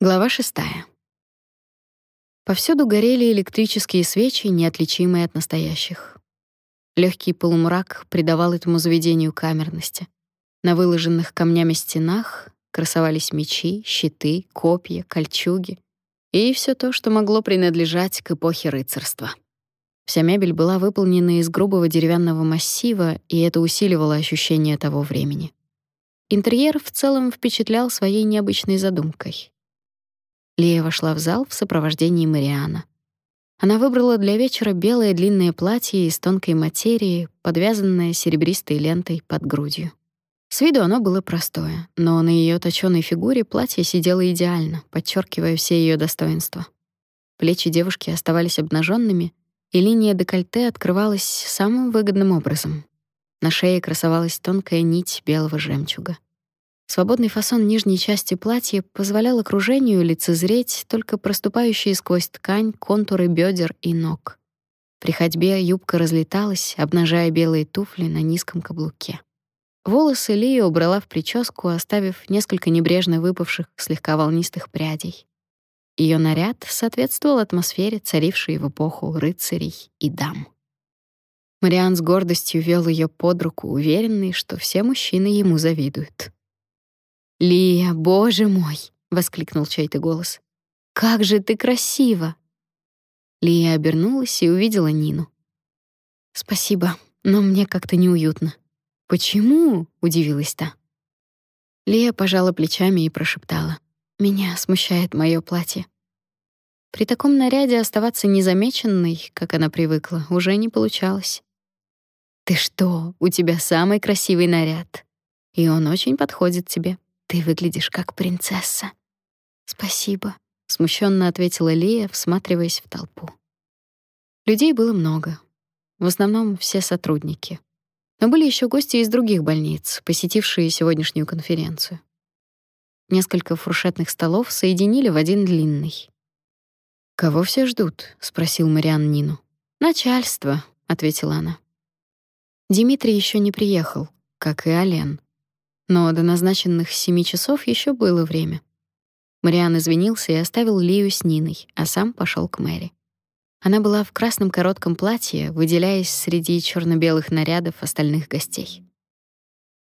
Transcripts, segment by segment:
Глава шестая. Повсюду горели электрические свечи, неотличимые от настоящих. Легкий полумрак придавал этому заведению камерности. На выложенных камнями стенах красовались мечи, щиты, копья, кольчуги и все то, что могло принадлежать к эпохе рыцарства. Вся мебель была выполнена из грубого деревянного массива, и это усиливало ощущение того времени. Интерьер в целом впечатлял своей необычной задумкой. Лия вошла в зал в сопровождении Мариана. Она выбрала для вечера белое длинное платье из тонкой материи, подвязанное серебристой лентой под грудью. С виду оно было простое, но на ее точёной фигуре платье сидело идеально, подчеркивая все ее достоинства. Плечи девушки оставались обнаженными, и линия декольте открывалась самым выгодным образом. На шее красовалась тонкая нить белого жемчуга. Свободный фасон нижней части платья позволял окружению лицезреть только проступающие сквозь ткань контуры бедер и ног. При ходьбе юбка разлеталась, обнажая белые туфли на низком каблуке. Волосы Лия убрала в прическу, оставив несколько небрежно выпавших слегка волнистых прядей. Ее наряд соответствовал атмосфере, царившей в эпоху рыцарей и дам. Мариан с гордостью вел ее под руку, уверенный, что все мужчины ему завидуют. «Лия, боже мой!» — воскликнул чей-то голос. «Как же ты красива!» Лия обернулась и увидела Нину. «Спасибо, но мне как-то неуютно». «Почему?» — удивилась та. Лия пожала плечами и прошептала. «Меня смущает мое платье». При таком наряде оставаться незамеченной, как она привыкла, уже не получалось. «Ты что? У тебя самый красивый наряд. И он очень подходит тебе», ты выглядишь как принцесса. Спасибо, смущенно ответила Лия, всматриваясь в толпу. Людей было много. В основном все сотрудники. Но были еще гости из других больниц, посетившие сегодняшнюю конференцию. Несколько фуршетных столов соединили в один длинный. «Кого все ждут?» — спросил Мариан Нину. «Начальство», — ответила она. Дмитрий еще не приехал, как и Ален. Но до назначенных семи часов еще было время. Мариан извинился и оставил Лию с Ниной, а сам пошел к Мэри. Она была в красном коротком платье, выделяясь среди черно белых нарядов остальных гостей.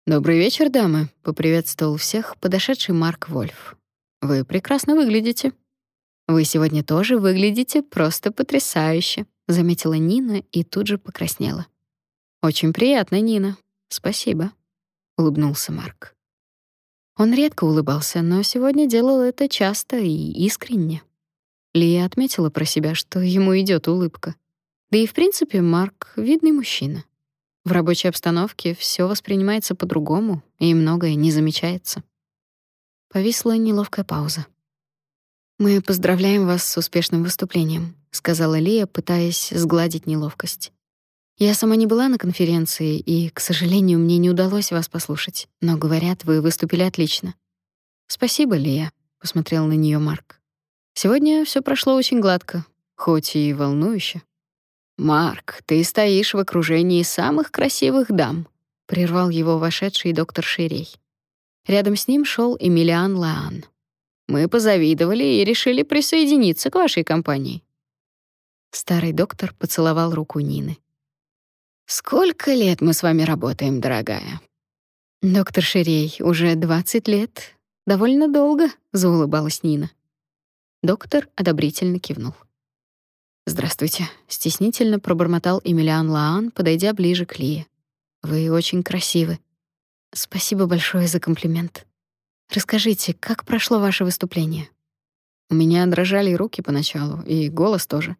«Добрый вечер, дамы», — поприветствовал всех подошедший Марк Вольф. «Вы прекрасно выглядите». «Вы сегодня тоже выглядите просто потрясающе», — заметила Нина и тут же покраснела. «Очень приятно, Нина. Спасибо» улыбнулся Марк. Он редко улыбался, но сегодня делал это часто и искренне. Лия отметила про себя, что ему идет улыбка. Да и в принципе Марк видный мужчина. В рабочей обстановке все воспринимается по-другому, и многое не замечается. Повисла неловкая пауза. Мы поздравляем вас с успешным выступлением, сказала Лия, пытаясь сгладить неловкость. Я сама не была на конференции, и, к сожалению, мне не удалось вас послушать, но говорят, вы выступили отлично. Спасибо, Лия, посмотрел на нее Марк. Сегодня все прошло очень гладко, хоть и волнующе. Марк, ты стоишь в окружении самых красивых дам, прервал его вошедший доктор Ширей. Рядом с ним шел Эмилиан Лаан. Мы позавидовали и решили присоединиться к вашей компании. Старый доктор поцеловал руку Нины. Сколько лет мы с вами работаем, дорогая? Доктор Ширей, уже 20 лет. Довольно долго, заулыбалась Нина. Доктор одобрительно кивнул. Здравствуйте, стеснительно пробормотал Эмилиан Лаан, подойдя ближе к Лие. Вы очень красивы. Спасибо большое за комплимент. Расскажите, как прошло ваше выступление? У меня дрожали руки поначалу, и голос тоже.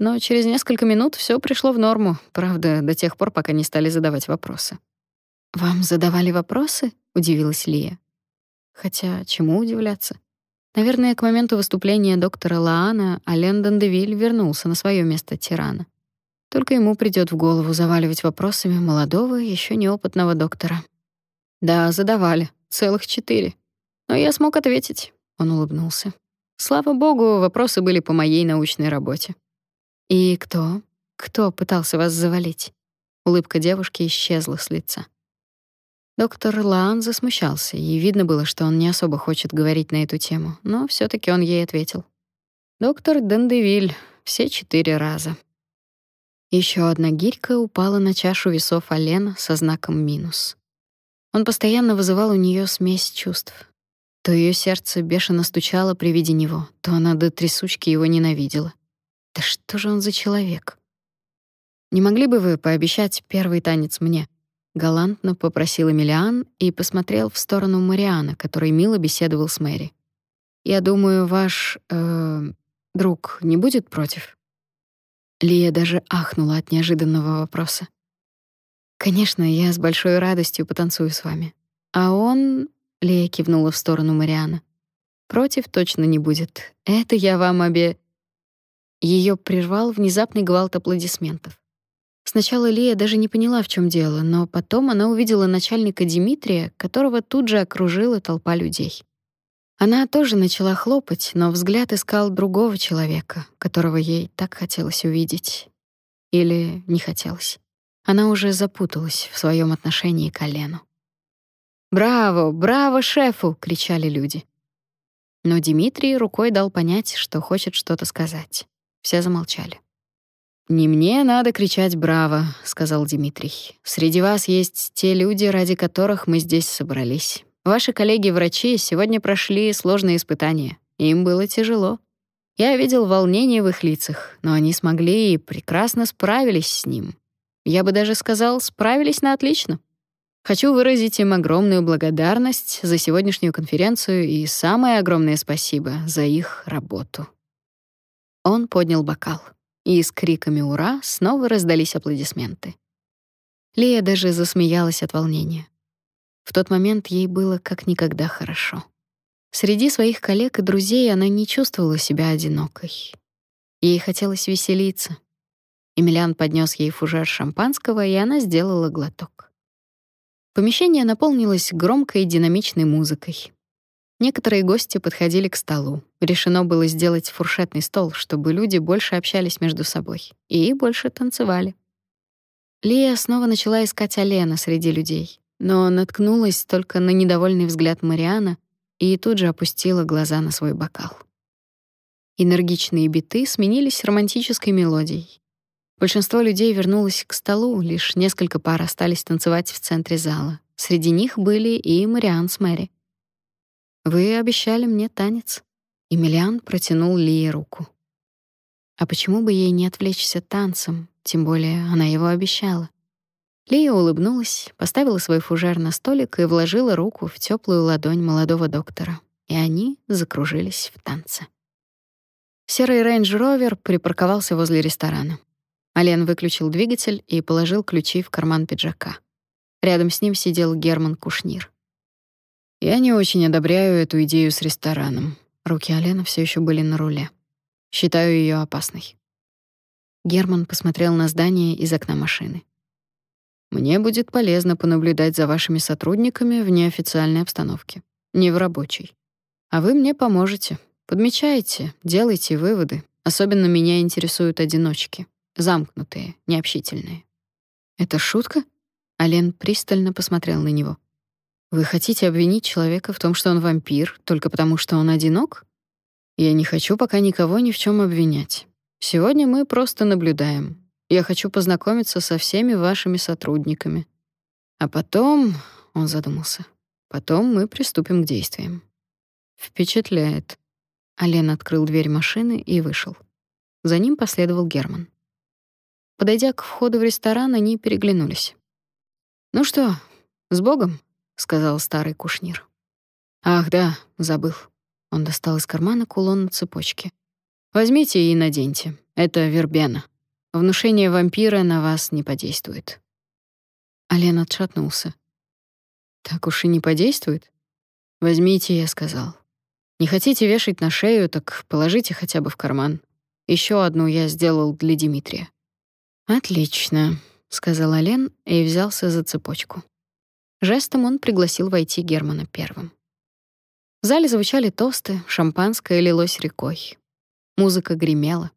Но через несколько минут все пришло в норму, правда, до тех пор, пока не стали задавать вопросы. «Вам задавали вопросы?» — удивилась Лия. Хотя, чему удивляться? Наверное, к моменту выступления доктора Лаана Ален Дандевиль вернулся на свое место тирана. Только ему придёт в голову заваливать вопросами молодого, еще неопытного доктора. «Да, задавали. Целых четыре. Но я смог ответить», — он улыбнулся. «Слава богу, вопросы были по моей научной работе». «И кто? Кто пытался вас завалить?» Улыбка девушки исчезла с лица. Доктор Лаан засмущался, и видно было, что он не особо хочет говорить на эту тему, но все таки он ей ответил. «Доктор Дендевиль, все четыре раза». Еще одна гирька упала на чашу весов Алена со знаком минус. Он постоянно вызывал у нее смесь чувств. То ее сердце бешено стучало при виде него, то она до трясучки его ненавидела. Да что же он за человек? Не могли бы вы пообещать первый танец мне? галантно попросил Эмилиан и посмотрел в сторону Марианы, который мило беседовал с Мэри. Я думаю, ваш э, друг не будет против. Лия даже ахнула от неожиданного вопроса. Конечно, я с большой радостью потанцую с вами. А он, Лия кивнула в сторону Марианы. Против точно не будет. Это я вам обе Ее прервал внезапный гвалт аплодисментов. Сначала Лия даже не поняла, в чем дело, но потом она увидела начальника Дмитрия, которого тут же окружила толпа людей. Она тоже начала хлопать, но взгляд искал другого человека, которого ей так хотелось увидеть. Или не хотелось. Она уже запуталась в своем отношении к Олену. «Браво! Браво шефу!» — кричали люди. Но Дмитрий рукой дал понять, что хочет что-то сказать. Все замолчали. «Не мне надо кричать «браво», — сказал Дмитрий. «Среди вас есть те люди, ради которых мы здесь собрались. Ваши коллеги-врачи сегодня прошли сложные испытания. Им было тяжело. Я видел волнение в их лицах, но они смогли и прекрасно справились с ним. Я бы даже сказал, справились на отлично. Хочу выразить им огромную благодарность за сегодняшнюю конференцию и самое огромное спасибо за их работу. Он поднял бокал, и с криками «Ура!» снова раздались аплодисменты. Лия даже засмеялась от волнения. В тот момент ей было как никогда хорошо. Среди своих коллег и друзей она не чувствовала себя одинокой. Ей хотелось веселиться. Эмилиан поднес ей фужер шампанского, и она сделала глоток. Помещение наполнилось громкой и динамичной музыкой. Некоторые гости подходили к столу. Решено было сделать фуршетный стол, чтобы люди больше общались между собой и больше танцевали. Лия снова начала искать Алена среди людей но наткнулась только на недовольный взгляд Мариана и тут же опустила глаза на свой бокал. Энергичные биты сменились романтической мелодией. Большинство людей вернулось к столу, лишь несколько пар остались танцевать в центре зала. Среди них были и Мариан с Мэри. «Вы обещали мне танец». Эмилиан протянул Лии руку. А почему бы ей не отвлечься танцем, тем более она его обещала? Лия улыбнулась, поставила свой фужер на столик и вложила руку в теплую ладонь молодого доктора, и они закружились в танце. Серый рейндж-ровер припарковался возле ресторана. Ален выключил двигатель и положил ключи в карман пиджака. Рядом с ним сидел Герман Кушнир. Я не очень одобряю эту идею с рестораном. Руки Алена все еще были на руле. Считаю ее опасной. Герман посмотрел на здание из окна машины. Мне будет полезно понаблюдать за вашими сотрудниками в неофициальной обстановке, не в рабочей. А вы мне поможете. Подмечайте, делайте выводы. Особенно меня интересуют одиночки, замкнутые, необщительные. Это шутка? Ален пристально посмотрел на него. Вы хотите обвинить человека в том, что он вампир, только потому что он одинок? Я не хочу пока никого ни в чем обвинять. Сегодня мы просто наблюдаем, я хочу познакомиться со всеми вашими сотрудниками. А потом, он задумался. Потом мы приступим к действиям. Впечатляет. Ален открыл дверь машины и вышел. За ним последовал Герман. Подойдя к входу в ресторан, они переглянулись. «Ну что, с Богом?» — сказал старый кушнир. «Ах, да, забыл». Он достал из кармана кулон на цепочке. «Возьмите и наденьте. Это вербена». Внушение вампира на вас не подействует. Ален отшатнулся. Так уж и не подействует? Возьмите, я сказал. Не хотите вешать на шею, так положите хотя бы в карман. Еще одну я сделал для Дмитрия. Отлично, сказал Ален и взялся за цепочку. Жестом он пригласил войти Германа первым. В зале звучали тосты, шампанское лилось рекой. Музыка гремела.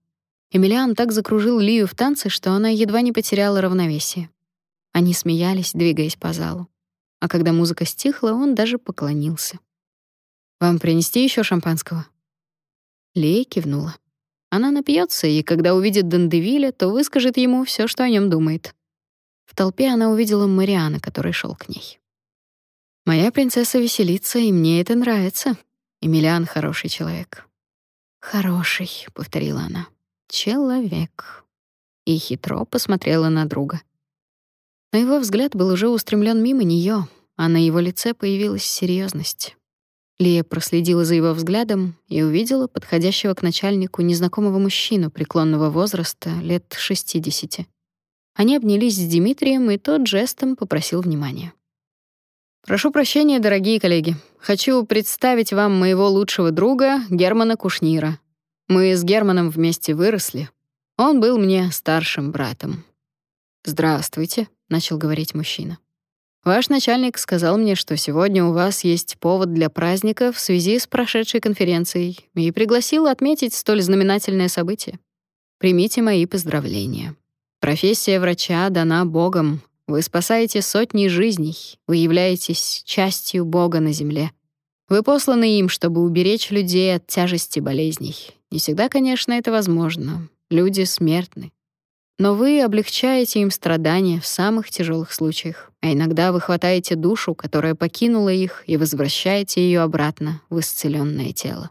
Эмилиан так закружил Лию в танце, что она едва не потеряла равновесие. Они смеялись, двигаясь по залу. а когда музыка стихла, он даже поклонился. «Вам принести еще шампанского?» Лея кивнула. Она напьется, и когда увидит Дандевиля, то выскажет ему все, что о нем думает. В толпе она увидела Мариана, который шел к ней. «Моя принцесса веселится, и мне это нравится. Эмилиан хороший человек». «Хороший», — повторила она. «Человек». И хитро посмотрела на друга. Но его взгляд был уже устремлен мимо нее, а на его лице появилась серьезность. Лия проследила за его взглядом и увидела подходящего к начальнику незнакомого мужчину преклонного возраста, лет 60. Они обнялись с Дмитрием, и тот жестом попросил внимания. «Прошу прощения, дорогие коллеги. Хочу представить вам моего лучшего друга Германа Кушнира. Мы с Германом вместе выросли. Он был мне старшим братом». «Здравствуйте», — начал говорить мужчина. Ваш начальник сказал мне, что сегодня у вас есть повод для праздника в связи с прошедшей конференцией и пригласил отметить столь знаменательное событие. Примите мои поздравления. Профессия врача дана Богом. Вы спасаете сотни жизней, вы являетесь частью Бога на земле. Вы посланы им, чтобы уберечь людей от тяжести болезней. Не всегда, конечно, это возможно. Люди смертны. Но вы облегчаете им страдания в самых тяжелых случаях, а иногда вы хватаете душу, которая покинула их, и возвращаете ее обратно в исцеленное тело.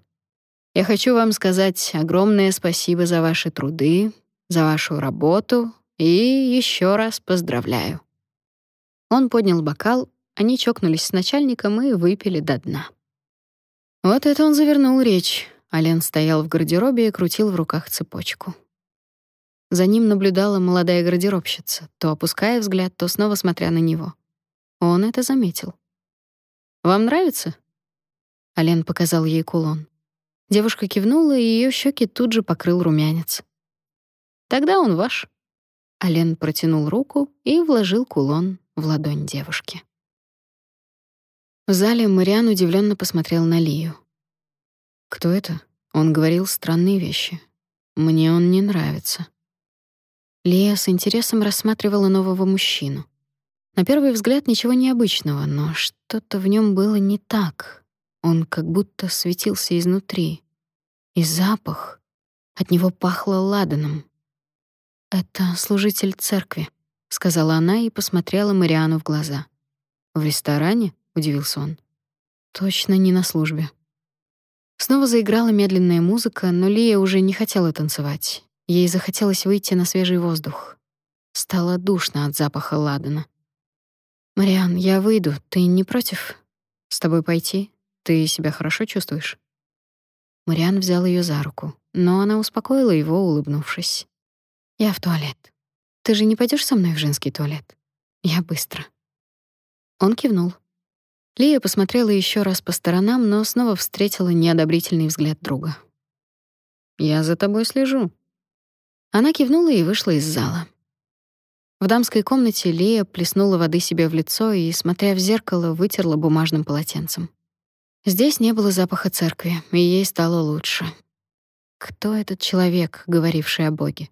Я хочу вам сказать огромное спасибо за ваши труды, за вашу работу и еще раз поздравляю. Он поднял бокал, они чокнулись с начальником и выпили до дна. Вот это он завернул речь. Ален стоял в гардеробе и крутил в руках цепочку. За ним наблюдала молодая гардеробщица, то опуская взгляд, то снова смотря на него. Он это заметил. «Вам нравится?» Ален показал ей кулон. Девушка кивнула, и ее щеки тут же покрыл румянец. «Тогда он ваш». Ален протянул руку и вложил кулон в ладонь девушки. В зале Мариан удивленно посмотрел на Лию. «Кто это?» Он говорил странные вещи. «Мне он не нравится». Лия с интересом рассматривала нового мужчину. На первый взгляд ничего необычного, но что-то в нем было не так. Он как будто светился изнутри. И запах. От него пахло ладаном. «Это служитель церкви», — сказала она и посмотрела Мариану в глаза. «В ресторане?» — удивился он. «Точно не на службе». Снова заиграла медленная музыка, но Лия уже не хотела танцевать. Ей захотелось выйти на свежий воздух. Стало душно от запаха ладана. «Мариан, я выйду. Ты не против? С тобой пойти? Ты себя хорошо чувствуешь?» Мариан взял ее за руку, но она успокоила его, улыбнувшись. «Я в туалет. Ты же не пойдешь со мной в женский туалет? Я быстро». Он кивнул. Лия посмотрела еще раз по сторонам, но снова встретила неодобрительный взгляд друга. «Я за тобой слежу», она кивнула и вышла из зала. В дамской комнате Лия плеснула воды себе в лицо и, смотря в зеркало, вытерла бумажным полотенцем. Здесь не было запаха церкви, и ей стало лучше. Кто этот человек, говоривший о Боге?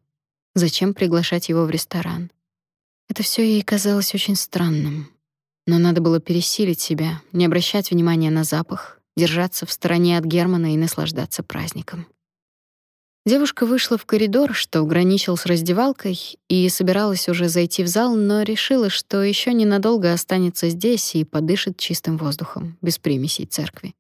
Зачем приглашать его в ресторан? Это все ей казалось очень странным. Но надо было пересилить себя, не обращать внимания на запах, держаться в стороне от Германа и наслаждаться праздником. Девушка вышла в коридор, что граничил с раздевалкой, и собиралась уже зайти в зал, но решила, что еще ненадолго останется здесь и подышит чистым воздухом, без примесей церкви.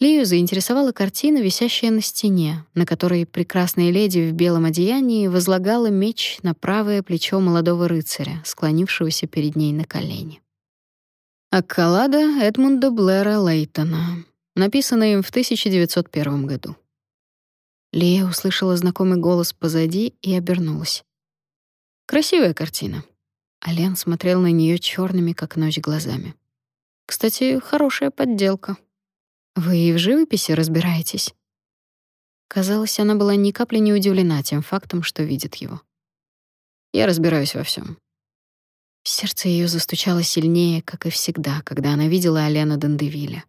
Лию заинтересовала картина, висящая на стене, на которой прекрасная леди в белом одеянии возлагала меч на правое плечо молодого рыцаря, склонившегося перед ней на колени. Аккалада Эдмунда Блэра Лейтона, написанная им в 1901 году. Лия услышала знакомый голос позади и обернулась. Красивая картина. Ален смотрел на нее черными, как ночь, глазами. Кстати, хорошая подделка. Вы и в живописи разбираетесь? Казалось, она была ни капли не удивлена тем фактом, что видит его. Я разбираюсь во всем. Сердце ее застучало сильнее, как и всегда, когда она видела Алена Дандевиля.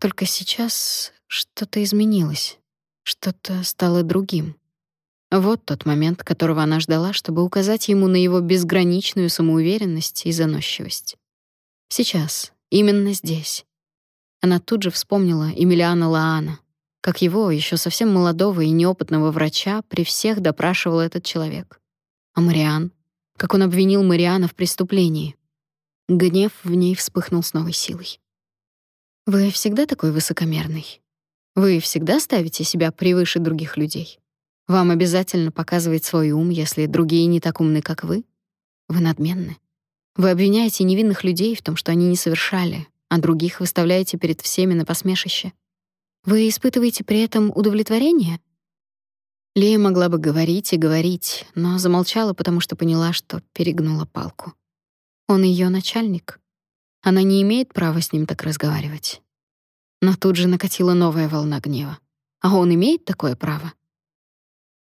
Только сейчас что-то изменилось. Что-то стало другим. Вот тот момент, которого она ждала, чтобы указать ему на его безграничную самоуверенность и заносчивость. Сейчас, именно здесь. Она тут же вспомнила Эмилиана Лаана, как его, еще совсем молодого и неопытного врача, при всех допрашивал этот человек. А Мариан? Как он обвинил Мариана в преступлении? Гнев в ней вспыхнул с новой силой. «Вы всегда такой высокомерный? Вы всегда ставите себя превыше других людей? Вам обязательно показывать свой ум, если другие не так умны, как вы? Вы надменны. Вы обвиняете невинных людей в том, что они не совершали, а других выставляете перед всеми на посмешище. Вы испытываете при этом удовлетворение? Лея могла бы говорить и говорить, но замолчала, потому что поняла, что перегнула палку. Он ее начальник. Она не имеет права с ним так разговаривать. Но тут же накатила новая волна гнева. А он имеет такое право?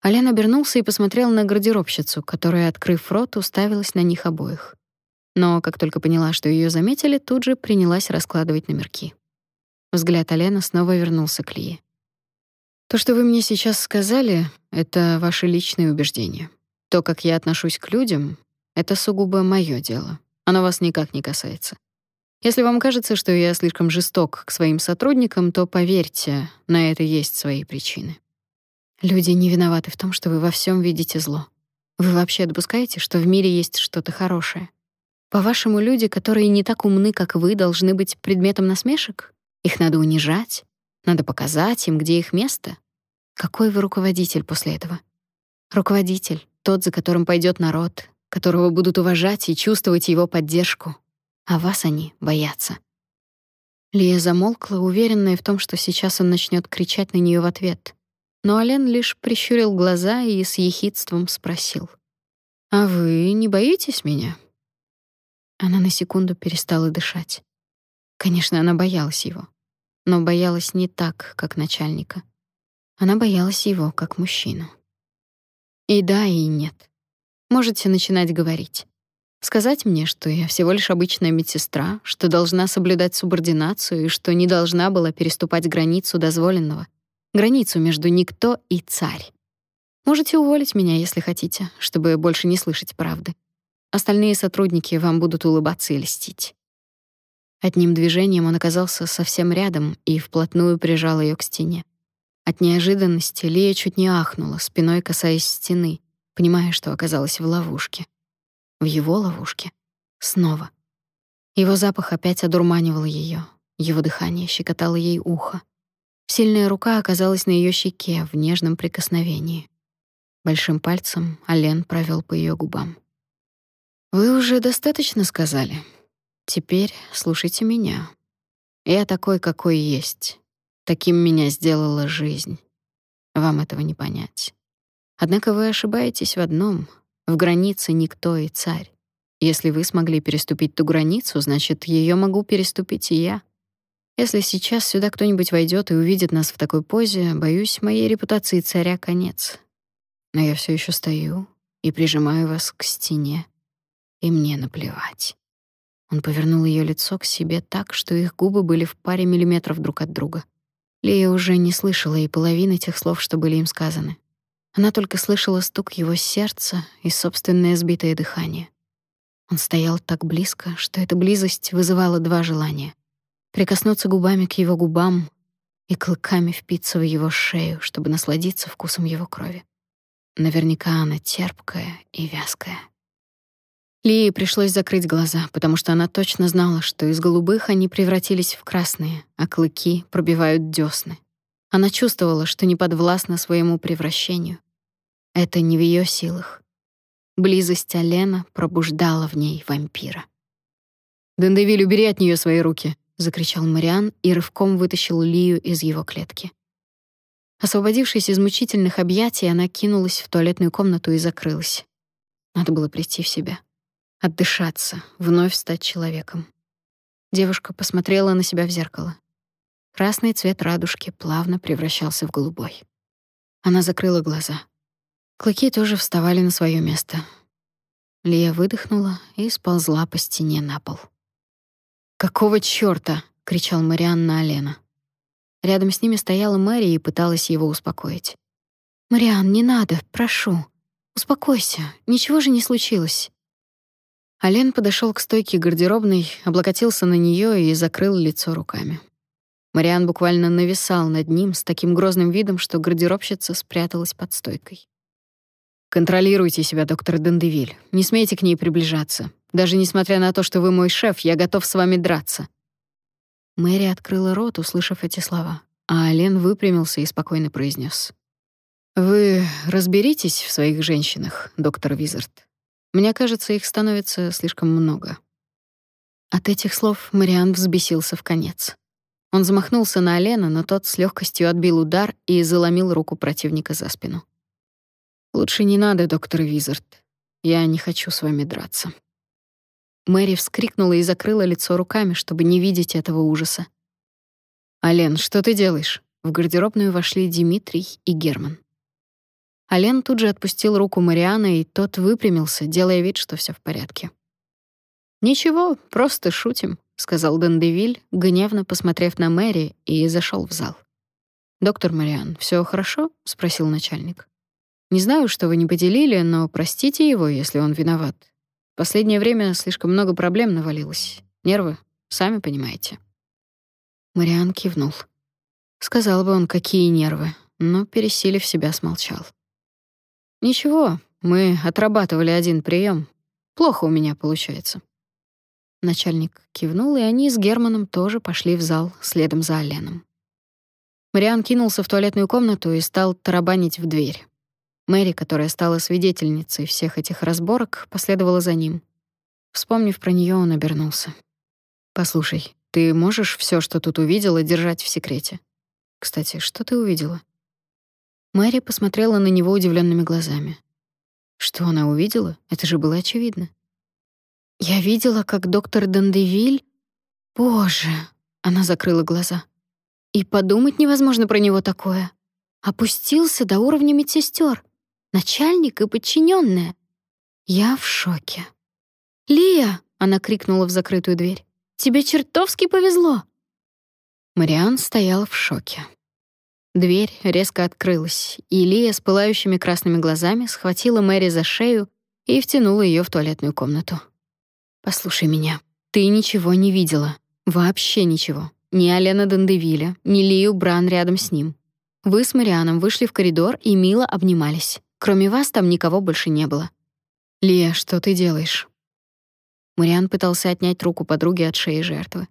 Ален обернулся и посмотрел на гардеробщицу, которая, открыв рот, уставилась на них обоих но как только поняла, что ее заметили, тут же принялась раскладывать номерки. Взгляд Алена снова вернулся к Лии. То, что вы мне сейчас сказали, это ваши личные убеждения. То, как я отношусь к людям, это сугубо моё дело. Оно вас никак не касается. Если вам кажется, что я слишком жесток к своим сотрудникам, то поверьте, на это есть свои причины. Люди не виноваты в том, что вы во всем видите зло. Вы вообще допускаете, что в мире есть что-то хорошее? По-вашему, люди, которые не так умны, как вы, должны быть предметом насмешек? Их надо унижать? Надо показать им, где их место? Какой вы руководитель после этого? Руководитель, тот, за которым пойдет народ, которого будут уважать и чувствовать его поддержку. А вас они боятся. Лия замолкла, уверенная в том, что сейчас он начнет кричать на нее в ответ. Но Ален лишь прищурил глаза и с ехидством спросил: "А вы не боитесь меня?" Она на секунду перестала дышать. Конечно, она боялась его, но боялась не так, как начальника. Она боялась его как мужчину. И да, и нет. Можете начинать говорить. Сказать мне, что я всего лишь обычная медсестра, что должна соблюдать субординацию и что не должна была переступать границу дозволенного, границу между никто и царь. Можете уволить меня, если хотите, чтобы больше не слышать правды. Остальные сотрудники вам будут улыбаться и льстить. Одним движением он оказался совсем рядом и вплотную прижал ее к стене. От неожиданности Лия чуть не ахнула, спиной касаясь стены, понимая, что оказалась в ловушке. В его ловушке. Снова. Его запах опять одурманивал ее, его дыхание щекотало ей ухо. Сильная рука оказалась на ее щеке в нежном прикосновении. Большим пальцем Ален провел по ее губам. Вы уже достаточно сказали. Теперь слушайте меня. Я такой, какой есть. Таким меня сделала жизнь. Вам этого не понять. Однако вы ошибаетесь в одном: в границе никто и царь. Если вы смогли переступить ту границу, значит, ее могу переступить и я. Если сейчас сюда кто-нибудь войдет и увидит нас в такой позе, боюсь, моей репутации царя конец. Но я все еще стою и прижимаю вас к стене и мне наплевать. Он повернул ее лицо к себе так, что их губы были в паре миллиметров друг от друга. Лия уже не слышала и половины тех слов, что были им сказаны. Она только слышала стук его сердца и собственное сбитое дыхание. Он стоял так близко, что эта близость вызывала два желания: прикоснуться губами к его губам и клыками впиться в его шею, чтобы насладиться вкусом его крови. Наверняка она терпкая и вязкая. Лии пришлось закрыть глаза, потому что она точно знала, что из голубых они превратились в красные, а клыки пробивают дёсны. Она чувствовала, что не подвластна своему превращению. Это не в её силах. Близость Алена пробуждала в ней вампира. «Дендевиль, убери от неё свои руки!» — закричал Мариан и рывком вытащил Лию из его клетки. Освободившись из мучительных объятий, она кинулась в туалетную комнату и закрылась. Надо было прийти в себя отдышаться, вновь стать человеком. Девушка посмотрела на себя в зеркало. Красный цвет радужки плавно превращался в голубой. Она закрыла глаза. Клыки тоже вставали на свое место. Лия выдохнула и сползла по стене на пол. «Какого чёрта?» — кричал Мариан на Алена. Рядом с ними стояла Мэри и пыталась его успокоить. «Мариан, не надо, прошу. Успокойся, ничего же не случилось». Ален подошел к стойке гардеробной, облокотился на нее и закрыл лицо руками. Мариан буквально нависал над ним с таким грозным видом, что гардеробщица спряталась под стойкой. «Контролируйте себя, доктор Дендевиль. Не смейте к ней приближаться. Даже несмотря на то, что вы мой шеф, я готов с вами драться». Мэри открыла рот, услышав эти слова, а Ален выпрямился и спокойно произнес: «Вы разберитесь в своих женщинах, доктор Визард. Мне кажется, их становится слишком много». От этих слов Мариан взбесился в конец. Он замахнулся на Алена, но тот с легкостью отбил удар и заломил руку противника за спину. «Лучше не надо, доктор Визард. Я не хочу с вами драться». Мэри вскрикнула и закрыла лицо руками, чтобы не видеть этого ужаса. «Ален, что ты делаешь?» В гардеробную вошли Дмитрий и Герман. Ален тут же отпустил руку Марианы, и тот выпрямился, делая вид, что все в порядке. «Ничего, просто шутим», — сказал Дендевиль, гневно посмотрев на Мэри, и зашел в зал. «Доктор Мариан, все хорошо?» — спросил начальник. «Не знаю, что вы не поделили, но простите его, если он виноват. Последнее время слишком много проблем навалилось. Нервы, сами понимаете». Мариан кивнул. Сказал бы он, какие нервы, но, пересилив себя, смолчал. Ничего, мы отрабатывали один прием. Плохо у меня получается. Начальник кивнул, и они с Германом тоже пошли в зал следом за Оленом. Мариан кинулся в туалетную комнату и стал тарабанить в дверь. Мэри, которая стала свидетельницей всех этих разборок, последовала за ним. Вспомнив про нее, он обернулся. «Послушай, ты можешь все, что тут увидела, держать в секрете? Кстати, что ты увидела?» Мэри посмотрела на него удивленными глазами. Что она увидела? Это же было очевидно. Я видела, как доктор Дандевиль... Боже! Она закрыла глаза. И подумать невозможно про него такое. Опустился до уровня медсестер, начальник и подчиненная. Я в шоке. «Лия!» — она крикнула в закрытую дверь. «Тебе чертовски повезло!» Мариан стояла в шоке. Дверь резко открылась, и Лия с пылающими красными глазами схватила Мэри за шею и втянула ее в туалетную комнату. «Послушай меня. Ты ничего не видела. Вообще ничего. Ни Алена Дандевиля, ни Лию Бран рядом с ним. Вы с Марианом вышли в коридор и мило обнимались. Кроме вас там никого больше не было. Лия, что ты делаешь?» Мариан пытался отнять руку подруги от шеи жертвы.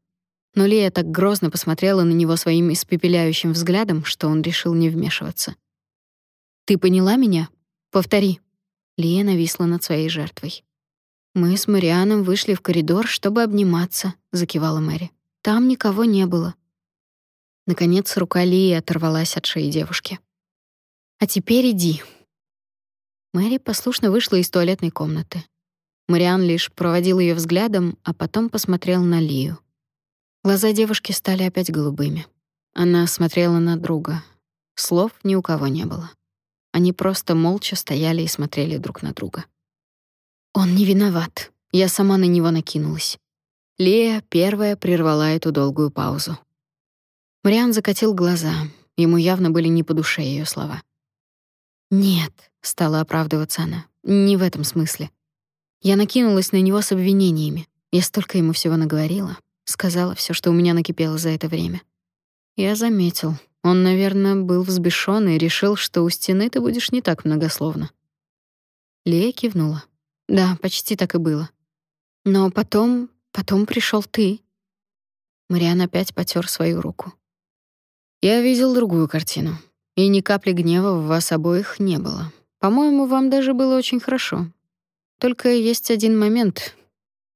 Но Лия так грозно посмотрела на него своим испепеляющим взглядом, что он решил не вмешиваться. «Ты поняла меня? Повтори». Лия нависла над своей жертвой. «Мы с Марианом вышли в коридор, чтобы обниматься», — закивала Мэри. «Там никого не было». Наконец рука Лии оторвалась от шеи девушки. «А теперь иди». Мэри послушно вышла из туалетной комнаты. Мариан лишь проводил ее взглядом, а потом посмотрел на Лию. Глаза девушки стали опять голубыми. Она смотрела на друга. Слов ни у кого не было. Они просто молча стояли и смотрели друг на друга. Он не виноват. Я сама на него накинулась. Лея первая прервала эту долгую паузу. Мариан закатил глаза. Ему явно были не по душе ее слова. «Нет», — стала оправдываться она, — «не в этом смысле. Я накинулась на него с обвинениями. Я столько ему всего наговорила. Сказала все, что у меня накипело за это время. Я заметил. Он, наверное, был взбешён и решил, что у стены ты будешь не так многословно. Лея кивнула. Да, почти так и было. Но потом, потом пришел ты. Мариан опять потёр свою руку. Я видел другую картину, и ни капли гнева в вас обоих не было. По-моему, вам даже было очень хорошо. Только есть один момент.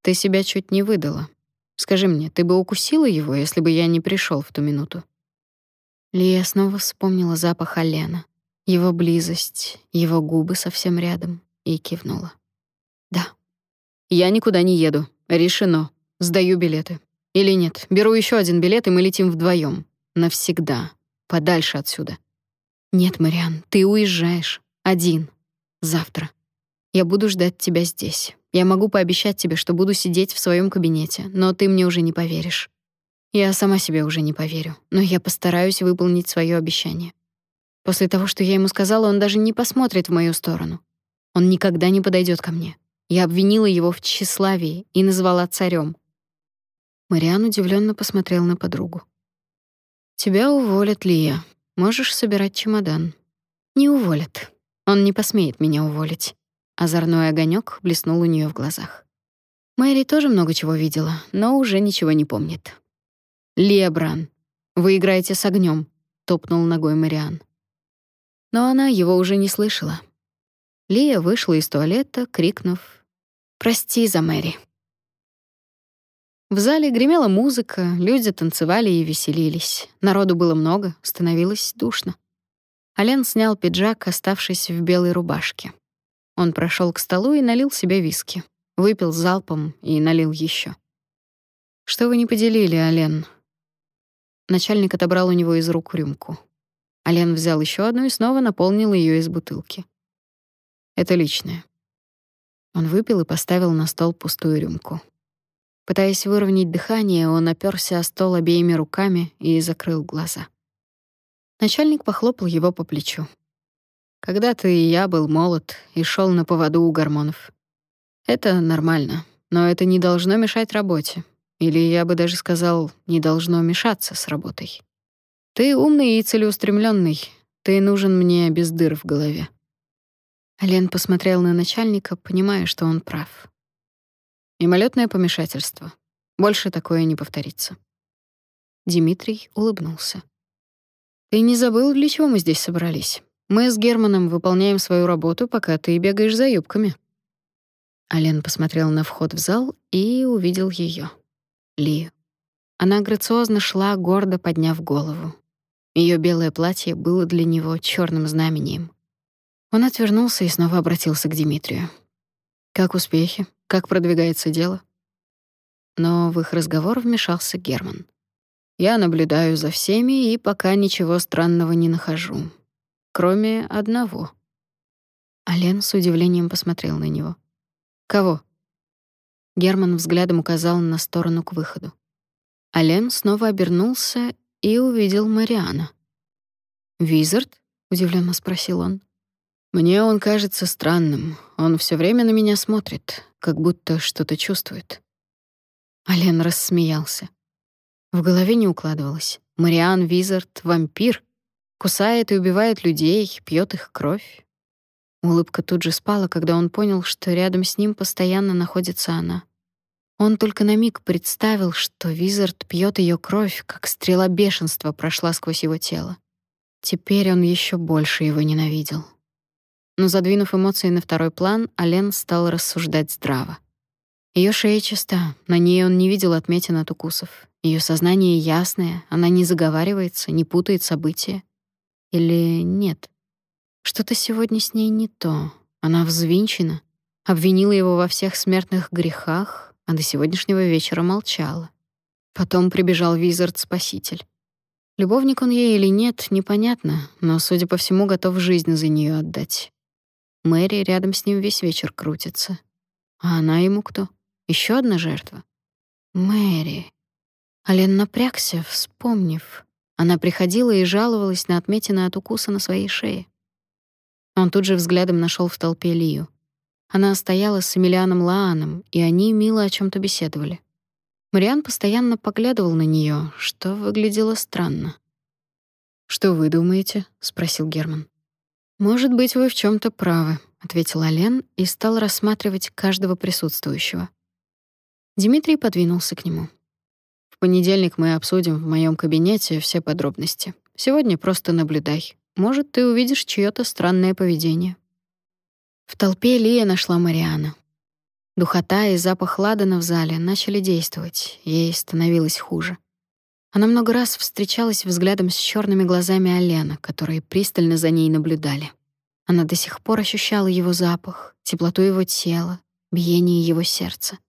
Ты себя чуть не выдала. Скажи мне, ты бы укусила его, если бы я не пришел в ту минуту?» Лия снова вспомнила запах Алена, его близость, его губы совсем рядом, и кивнула. «Да». «Я никуда не еду. Решено. Сдаю билеты. Или нет, беру еще один билет, и мы летим вдвоем. Навсегда. Подальше отсюда». «Нет, Мариан, ты уезжаешь. Один. Завтра. Я буду ждать тебя здесь. Я могу пообещать тебе, что буду сидеть в своем кабинете, но ты мне уже не поверишь. Я сама себе уже не поверю, но я постараюсь выполнить свое обещание. После того, что я ему сказала, он даже не посмотрит в мою сторону. Он никогда не подойдет ко мне. Я обвинила его в тщеславии и назвала царем. Мариан удивленно посмотрел на подругу. Тебя уволят, Лия. Можешь собирать чемодан. Не уволят. Он не посмеет меня уволить. Озорной огонек блеснул у нее в глазах. Мэри тоже много чего видела, но уже ничего не помнит. Лия Бран, вы играете с огнем, топнул ногой Мариан. Но она его уже не слышала. Лия вышла из туалета, крикнув: "Прости за Мэри". В зале гремела музыка, люди танцевали и веселились. Народу было много, становилось душно. Ален снял пиджак, оставшись в белой рубашке. Он прошел к столу и налил себе виски. Выпил залпом и налил еще. «Что вы не поделили, Ален?» Начальник отобрал у него из рук рюмку. Ален взял еще одну и снова наполнил ее из бутылки. «Это личное». Он выпил и поставил на стол пустую рюмку. Пытаясь выровнять дыхание, он оперся о стол обеими руками и закрыл глаза. Начальник похлопал его по плечу. Когда-то и я был молод и шел на поводу у гормонов. Это нормально, но это не должно мешать работе. Или я бы даже сказал, не должно мешаться с работой. Ты умный и целеустремленный. Ты нужен мне без дыр в голове. Лен посмотрел на начальника, понимая, что он прав. Мимолетное помешательство. Больше такое не повторится. Дмитрий улыбнулся. Ты не забыл, для чего мы здесь собрались? Мы с Германом выполняем свою работу, пока ты бегаешь за юбками. Ален посмотрел на вход в зал и увидел ее, Лию. Она грациозно шла, гордо подняв голову. Ее белое платье было для него черным знамением. Он отвернулся и снова обратился к Дмитрию. Как успехи? Как продвигается дело? Но в их разговор вмешался Герман. Я наблюдаю за всеми и пока ничего странного не нахожу, кроме одного. Ален с удивлением посмотрел на него. Кого? Герман взглядом указал на сторону к выходу. Ален снова обернулся и увидел Мариана. «Визард?» — удивленно спросил он. «Мне он кажется странным. Он все время на меня смотрит, как будто что-то чувствует». Ален рассмеялся. В голове не укладывалось. Мариан Визард — вампир. Кусает и убивает людей, пьет их кровь. Улыбка тут же спала, когда он понял, что рядом с ним постоянно находится она. Он только на миг представил, что Визард пьет ее кровь, как стрела бешенства прошла сквозь его тело. Теперь он еще больше его ненавидел. Но задвинув эмоции на второй план, Ален стал рассуждать здраво. Ее шея чиста, на ней он не видел отметин от укусов. Ее сознание ясное, она не заговаривается, не путает события. Или нет? Что-то сегодня с ней не то. Она взвинчена, обвинила его во всех смертных грехах, а до сегодняшнего вечера молчала. Потом прибежал Визард-спаситель. Любовник он ей или нет, непонятно, но, судя по всему, готов жизнь за нее отдать. Мэри рядом с ним весь вечер крутится. А она ему кто? Еще одна жертва? Мэри. Ален напрягся, вспомнив. Она приходила и жаловалась на отметины от укуса на своей шее. Он тут же взглядом нашел в толпе Лию. Она стояла с Эмилианом Лааном, и они мило о чем то беседовали. Мариан постоянно поглядывал на нее, что выглядело странно. «Что вы думаете?» — спросил Герман. «Может быть, вы в чем то правы», — ответил Ален и стал рассматривать каждого присутствующего. Дмитрий подвинулся к нему. В понедельник мы обсудим в моем кабинете все подробности. Сегодня просто наблюдай. Может, ты увидишь чьё-то странное поведение. В толпе Лия нашла Мариана. Духота и запах ладана в зале начали действовать. Ей становилось хуже. Она много раз встречалась взглядом с черными глазами Алена, которые пристально за ней наблюдали. Она до сих пор ощущала его запах, теплоту его тела, биение его сердца.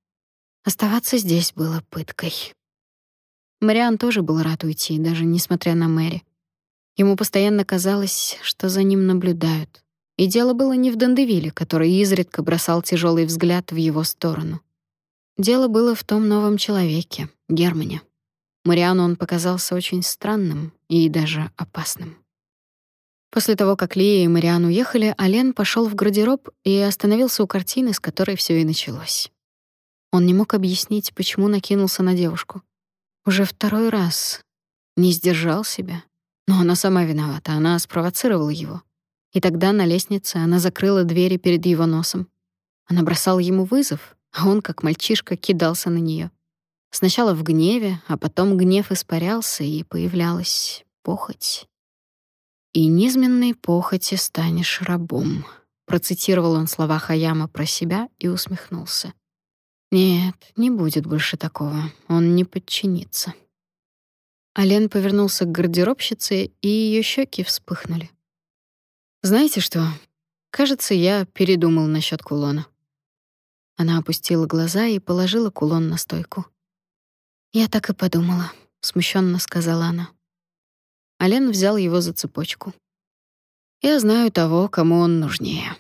Оставаться здесь было пыткой. Мариан тоже был рад уйти, даже несмотря на Мэри. Ему постоянно казалось, что за ним наблюдают. И дело было не в Дандевиле, который изредка бросал тяжелый взгляд в его сторону. Дело было в том новом человеке, Германе. Мариану он показался очень странным и даже опасным. После того, как Лия и Мариан уехали, Ален пошел в гардероб и остановился у картины, с которой все и началось. Он не мог объяснить, почему накинулся на девушку. Уже второй раз не сдержал себя. Но она сама виновата, она спровоцировала его. И тогда на лестнице она закрыла двери перед его носом. Она бросала ему вызов, а он, как мальчишка, кидался на нее. Сначала в гневе, а потом гнев испарялся, и появлялась похоть и низменной похоти станешь рабом. Процитировал он слова Хаяма про себя и усмехнулся. Нет, не будет больше такого. Он не подчинится. Ален повернулся к гардеробщице, и ее щеки вспыхнули. Знаете что? Кажется, я передумал насчет кулона. Она опустила глаза и положила кулон на стойку. Я так и подумала, смущенно сказала она. Ален взял его за цепочку. Я знаю того, кому он нужнее.